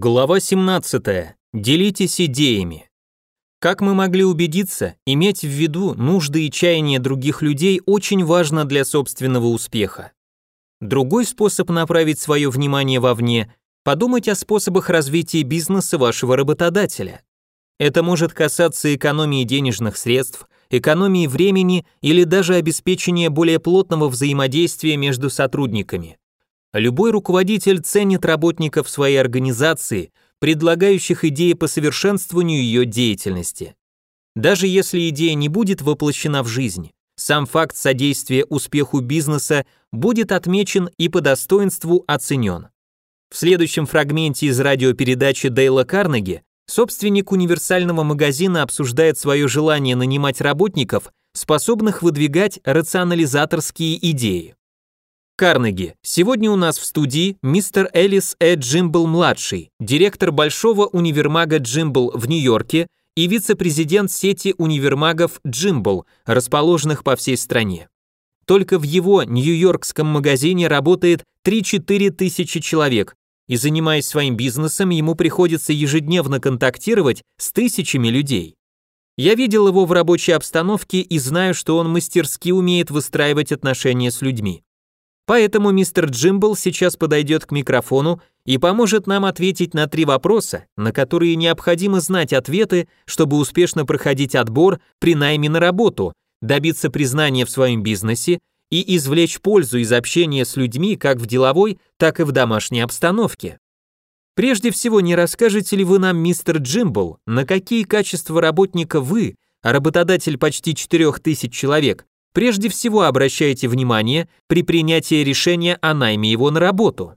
Глава 17. Делитесь идеями. Как мы могли убедиться, иметь в виду нужды и чаяния других людей очень важно для собственного успеха. Другой способ направить свое внимание вовне – подумать о способах развития бизнеса вашего работодателя. Это может касаться экономии денежных средств, экономии времени или даже обеспечения более плотного взаимодействия между сотрудниками. Любой руководитель ценит работников своей организации, предлагающих идеи по совершенствованию ее деятельности. Даже если идея не будет воплощена в жизнь, сам факт содействия успеху бизнеса будет отмечен и по достоинству оценен. В следующем фрагменте из радиопередачи Дейла Карнеги собственник универсального магазина обсуждает свое желание нанимать работников, способных выдвигать рационализаторские идеи. Карнеги. Сегодня у нас в студии мистер Элис Э. Джимбл-младший, директор большого универмага Джимбл в Нью-Йорке и вице-президент сети универмагов Джимбл, расположенных по всей стране. Только в его нью-йоркском магазине работает 3-4 тысячи человек, и занимаясь своим бизнесом, ему приходится ежедневно контактировать с тысячами людей. Я видел его в рабочей обстановке и знаю, что он мастерски умеет выстраивать отношения с людьми. Поэтому мистер Джимбл сейчас подойдет к микрофону и поможет нам ответить на три вопроса, на которые необходимо знать ответы, чтобы успешно проходить отбор при найме на работу, добиться признания в своем бизнесе и извлечь пользу из общения с людьми как в деловой, так и в домашней обстановке. Прежде всего, не расскажете ли вы нам, мистер Джимбл, на какие качества работника вы, работодатель почти 4000 человек, прежде всего обращайте внимание при принятии решения о найме его на работу.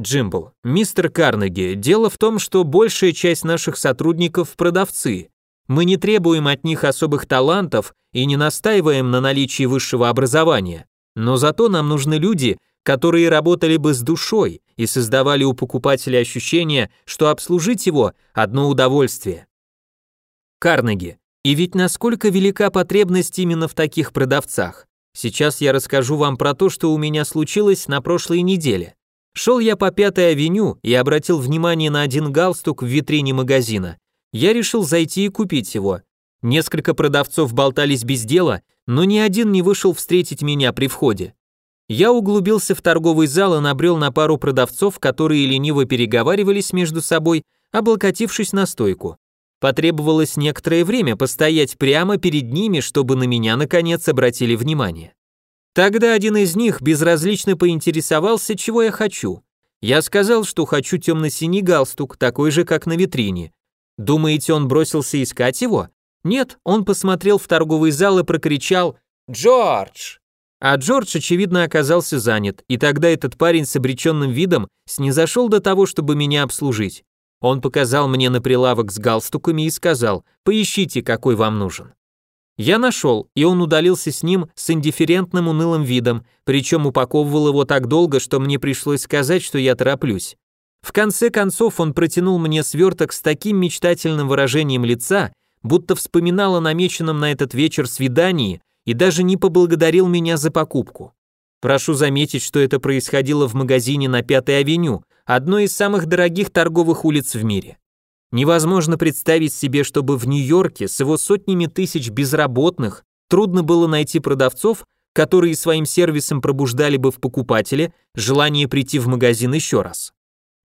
Джимбл, мистер Карнеги, дело в том, что большая часть наших сотрудников – продавцы. Мы не требуем от них особых талантов и не настаиваем на наличии высшего образования. Но зато нам нужны люди, которые работали бы с душой и создавали у покупателя ощущение, что обслужить его – одно удовольствие. Карнеги, и ведь насколько велика потребность именно в таких продавцах. Сейчас я расскажу вам про то, что у меня случилось на прошлой неделе. Шел я по Пятой авеню и обратил внимание на один галстук в витрине магазина. Я решил зайти и купить его. Несколько продавцов болтались без дела, но ни один не вышел встретить меня при входе. Я углубился в торговый зал и набрел на пару продавцов, которые лениво переговаривались между собой, облокотившись на стойку. Потребовалось некоторое время постоять прямо перед ними, чтобы на меня наконец обратили внимание. Тогда один из них безразлично поинтересовался, чего я хочу. Я сказал, что хочу темно-синий галстук, такой же, как на витрине. Думаете, он бросился искать его? Нет, он посмотрел в торговый зал и прокричал «Джордж!». А Джордж, очевидно, оказался занят, и тогда этот парень с обреченным видом снизошел до того, чтобы меня обслужить. Он показал мне на прилавок с галстуками и сказал, поищите, какой вам нужен. Я нашел, и он удалился с ним с индифферентным унылым видом, причем упаковывал его так долго, что мне пришлось сказать, что я тороплюсь. В конце концов он протянул мне сверток с таким мечтательным выражением лица, будто вспоминал о намеченном на этот вечер свидании и даже не поблагодарил меня за покупку. Прошу заметить, что это происходило в магазине на Пятой авеню, одной из самых дорогих торговых улиц в мире. Невозможно представить себе, чтобы в Нью-Йорке с его сотнями тысяч безработных трудно было найти продавцов, которые своим сервисом пробуждали бы в покупателе желание прийти в магазин еще раз.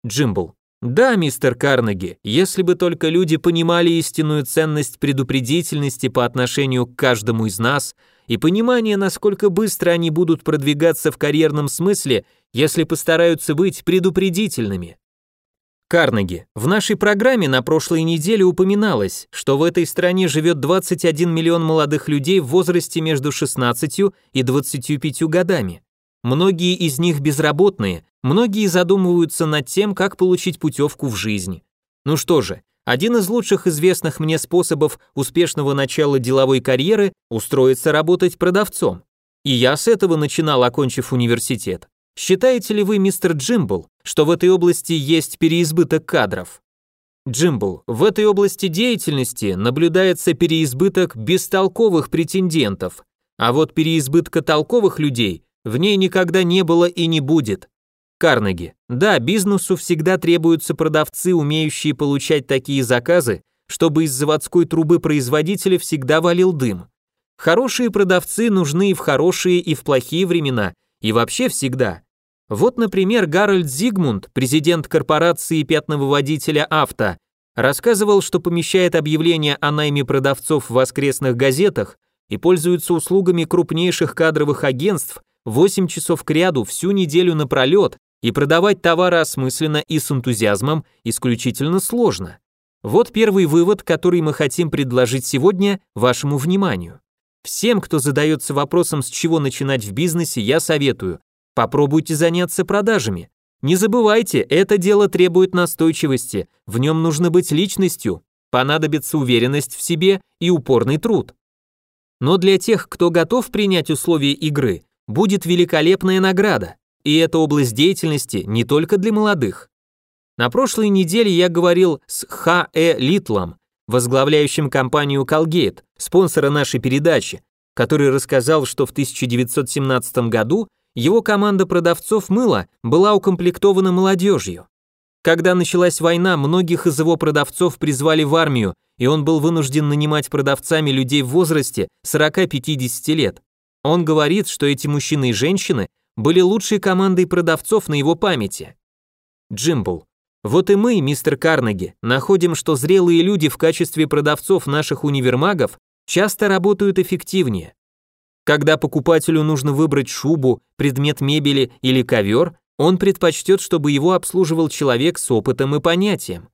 Джимбл. Да, мистер Карнеги, если бы только люди понимали истинную ценность предупредительности по отношению к каждому из нас и понимание, насколько быстро они будут продвигаться в карьерном смысле, если постараются быть предупредительными. Карнеги, в нашей программе на прошлой неделе упоминалось, что в этой стране живет 21 миллион молодых людей в возрасте между 16 и 25 годами. Многие из них безработные, многие задумываются над тем, как получить путевку в жизнь. Ну что же, один из лучших известных мне способов успешного начала деловой карьеры – устроиться работать продавцом. И я с этого начинал, окончив университет. Считаете ли вы, мистер Джимбл, что в этой области есть переизбыток кадров? Джимбл, в этой области деятельности наблюдается переизбыток бестолковых претендентов, а вот переизбытка толковых людей в ней никогда не было и не будет. Карнеги. Да, бизнесу всегда требуются продавцы, умеющие получать такие заказы, чтобы из заводской трубы производителя всегда валил дым. Хорошие продавцы нужны и в хорошие, и в плохие времена, и вообще всегда. Вот, например, Гарольд Зигмунд, президент корпорации пятновыводителя «Авто», рассказывал, что помещает объявления о найме продавцов в воскресных газетах и пользуется услугами крупнейших кадровых агентств 8 часов кряду всю неделю напролет, и продавать товары осмысленно и с энтузиазмом исключительно сложно. Вот первый вывод, который мы хотим предложить сегодня вашему вниманию. Всем, кто задается вопросом, с чего начинать в бизнесе, я советую, попробуйте заняться продажами. Не забывайте, это дело требует настойчивости, в нем нужно быть личностью, понадобится уверенность в себе и упорный труд. Но для тех, кто готов принять условия игры, будет великолепная награда. И это область деятельности не только для молодых. На прошлой неделе я говорил с Х. Э. Литлом, возглавляющим компанию Colgate, спонсора нашей передачи, который рассказал, что в 1917 году его команда продавцов мыла была укомплектована молодежью. Когда началась война, многих из его продавцов призвали в армию, и он был вынужден нанимать продавцами людей в возрасте 40-50 лет. Он говорит, что эти мужчины и женщины были лучшей командой продавцов на его памяти. Джимбл. Вот и мы, мистер Карнеги, находим, что зрелые люди в качестве продавцов наших универмагов часто работают эффективнее. Когда покупателю нужно выбрать шубу, предмет мебели или ковер, он предпочтет, чтобы его обслуживал человек с опытом и понятием.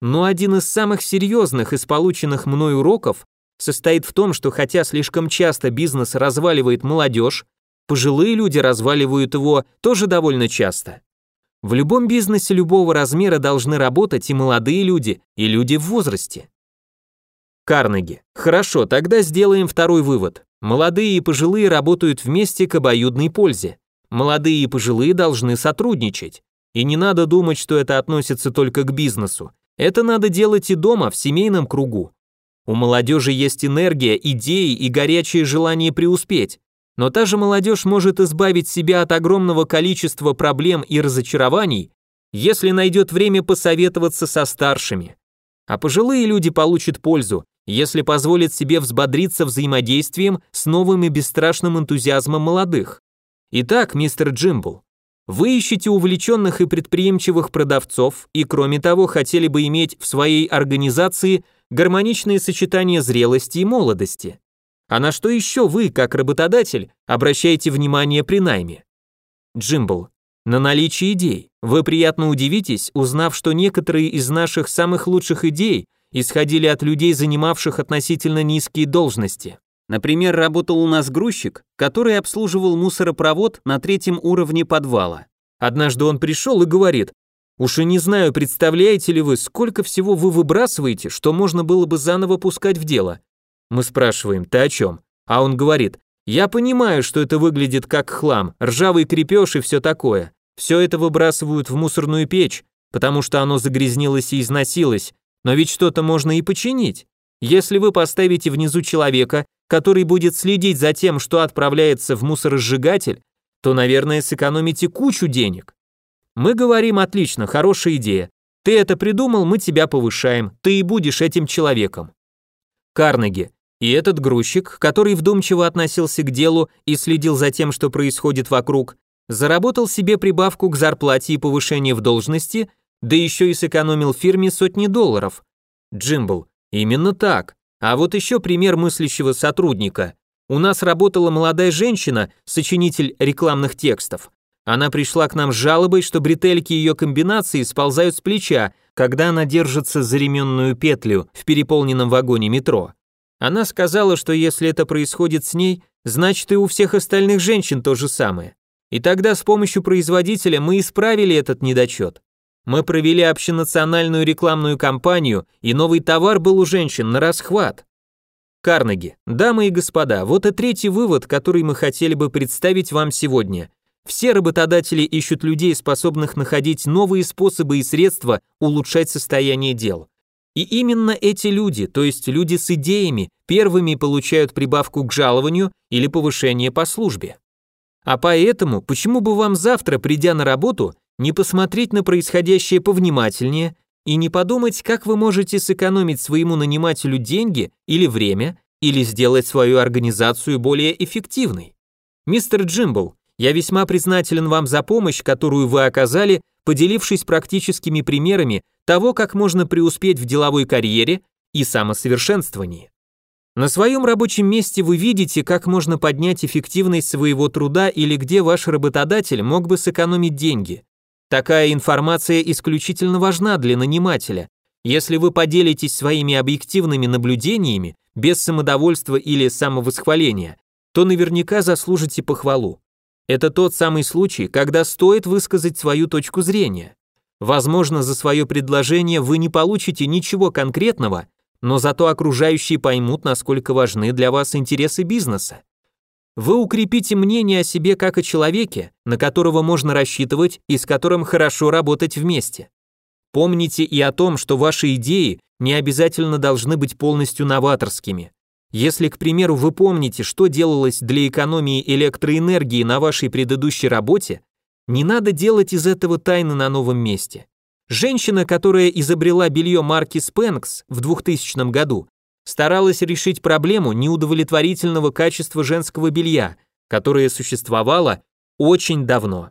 Но один из самых серьезных из полученных мной уроков состоит в том, что хотя слишком часто бизнес разваливает молодежь, Пожилые люди разваливают его тоже довольно часто. В любом бизнесе любого размера должны работать и молодые люди, и люди в возрасте. Карнеги. Хорошо, тогда сделаем второй вывод. Молодые и пожилые работают вместе к обоюдной пользе. Молодые и пожилые должны сотрудничать. И не надо думать, что это относится только к бизнесу. Это надо делать и дома, в семейном кругу. У молодежи есть энергия, идеи и горячее желание преуспеть. Но та же молодежь может избавить себя от огромного количества проблем и разочарований, если найдет время посоветоваться со старшими. А пожилые люди получат пользу, если позволят себе взбодриться взаимодействием с новым и бесстрашным энтузиазмом молодых. Итак, мистер Джимбл, вы ищете увлеченных и предприимчивых продавцов и, кроме того, хотели бы иметь в своей организации гармоничное сочетание зрелости и молодости. А на что еще вы, как работодатель, обращаете внимание при найме? Джимбл. На наличие идей. Вы приятно удивитесь, узнав, что некоторые из наших самых лучших идей исходили от людей, занимавших относительно низкие должности. Например, работал у нас грузчик, который обслуживал мусоропровод на третьем уровне подвала. Однажды он пришел и говорит, «Уж и не знаю, представляете ли вы, сколько всего вы выбрасываете, что можно было бы заново пускать в дело. Мы спрашиваем, ты о чем? А он говорит, я понимаю, что это выглядит как хлам, ржавый крепеж и все такое. Все это выбрасывают в мусорную печь, потому что оно загрязнилось и износилось, но ведь что-то можно и починить. Если вы поставите внизу человека, который будет следить за тем, что отправляется в мусоросжигатель, то, наверное, сэкономите кучу денег. Мы говорим, отлично, хорошая идея. Ты это придумал, мы тебя повышаем, ты и будешь этим человеком. Карнеги, и этот грузчик, который вдумчиво относился к делу и следил за тем, что происходит вокруг, заработал себе прибавку к зарплате и повышение в должности, да еще и сэкономил фирме сотни долларов. Джимбл, именно так. А вот еще пример мыслящего сотрудника. У нас работала молодая женщина, сочинитель рекламных текстов. Она пришла к нам с жалобой, что бретельки ее комбинации сползают с плеча, когда она держится за ременную петлю в переполненном вагоне метро. Она сказала, что если это происходит с ней, значит и у всех остальных женщин то же самое. И тогда с помощью производителя мы исправили этот недочет. Мы провели общенациональную рекламную кампанию, и новый товар был у женщин на расхват. Карнеги, дамы и господа, вот и третий вывод, который мы хотели бы представить вам сегодня. Все работодатели ищут людей, способных находить новые способы и средства улучшать состояние дел. И именно эти люди, то есть люди с идеями, первыми получают прибавку к жалованию или повышение по службе. А поэтому, почему бы вам завтра, придя на работу, не посмотреть на происходящее повнимательнее и не подумать, как вы можете сэкономить своему нанимателю деньги или время, или сделать свою организацию более эффективной. Мистер Джимбл, я весьма признателен вам за помощь, которую вы оказали, поделившись практическими примерами того, как можно преуспеть в деловой карьере и самосовершенствовании. На своем рабочем месте вы видите, как можно поднять эффективность своего труда или где ваш работодатель мог бы сэкономить деньги. Такая информация исключительно важна для нанимателя. Если вы поделитесь своими объективными наблюдениями, без самодовольства или самовосхваления, то наверняка заслужите похвалу. Это тот самый случай, когда стоит высказать свою точку зрения. Возможно, за свое предложение вы не получите ничего конкретного, но зато окружающие поймут, насколько важны для вас интересы бизнеса. Вы укрепите мнение о себе как о человеке, на которого можно рассчитывать и с которым хорошо работать вместе. Помните и о том, что ваши идеи не обязательно должны быть полностью новаторскими. Если, к примеру, вы помните, что делалось для экономии электроэнергии на вашей предыдущей работе, не надо делать из этого тайны на новом месте. Женщина, которая изобрела белье марки Spanx в 2000 году, старалась решить проблему неудовлетворительного качества женского белья, которое существовало очень давно.